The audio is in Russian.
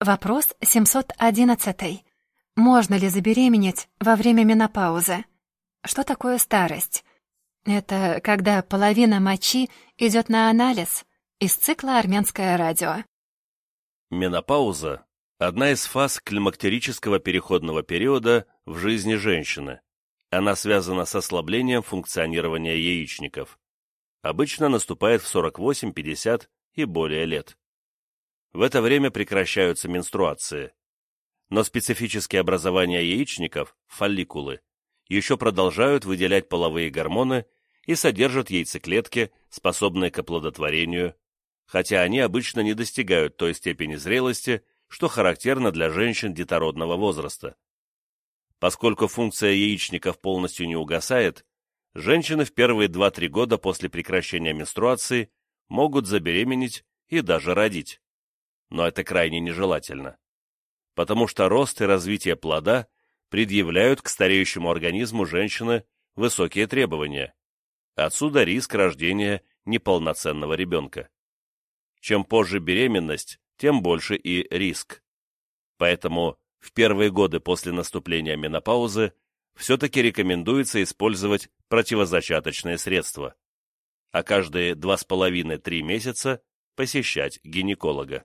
Вопрос 711. Можно ли забеременеть во время менопаузы? Что такое старость? Это когда половина мочи идет на анализ из цикла «Армянское радио». Менопауза – одна из фаз климактерического переходного периода в жизни женщины. Она связана с ослаблением функционирования яичников. Обычно наступает в 48-50 и более лет. В это время прекращаются менструации. Но специфические образования яичников, фолликулы, еще продолжают выделять половые гормоны и содержат яйцеклетки, способные к оплодотворению, хотя они обычно не достигают той степени зрелости, что характерно для женщин детородного возраста. Поскольку функция яичников полностью не угасает, женщины в первые 2-3 года после прекращения менструации могут забеременеть и даже родить. Но это крайне нежелательно. Потому что рост и развитие плода предъявляют к стареющему организму женщины высокие требования. Отсюда риск рождения неполноценного ребенка. Чем позже беременность, тем больше и риск. Поэтому в первые годы после наступления менопаузы все-таки рекомендуется использовать противозачаточные средства, а каждые 2,5-3 месяца посещать гинеколога.